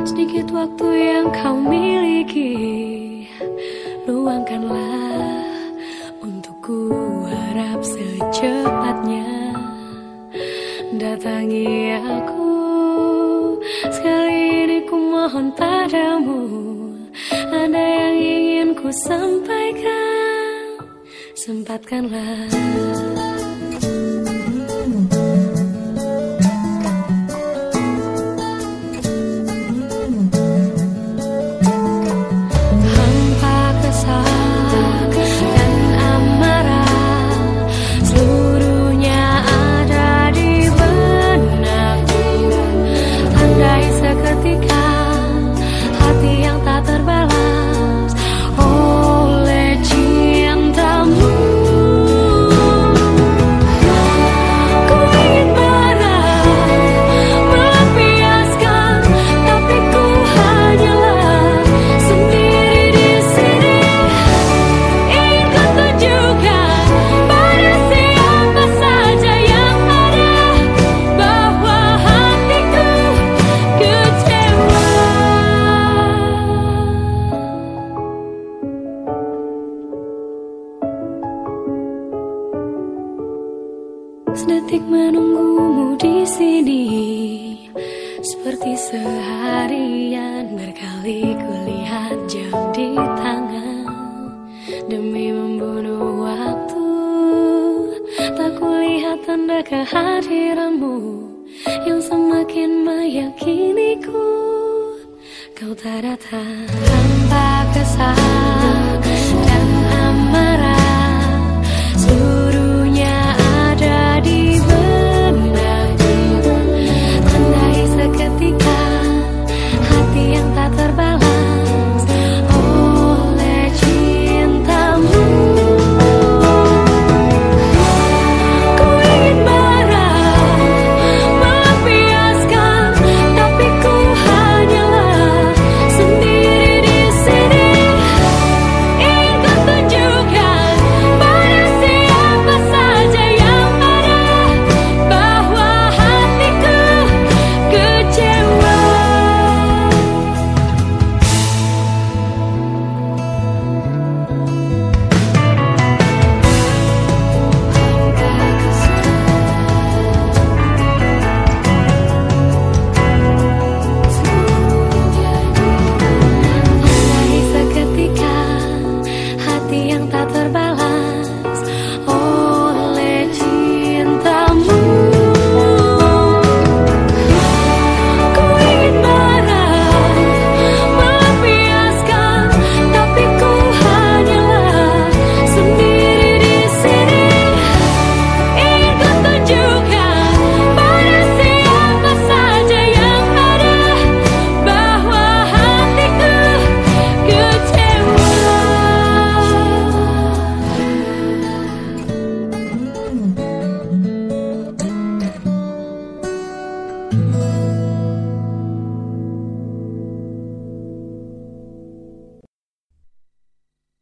Semenit waktu yang kau miliki. Luangkanlah Untukku harap secepatnya. Datangi aku. Sekali ini ku mohon padamu. Ada yang ingin ku sampaikan? Sempatkanlah Sedetik menunggumu di sini. Seperti seharian Berkali kulihat jam di tangan. Demi membunuh waktu Tak kulihat tanda kehadiranmu Yang semakin meyakiniku. Kau tak datang tanpa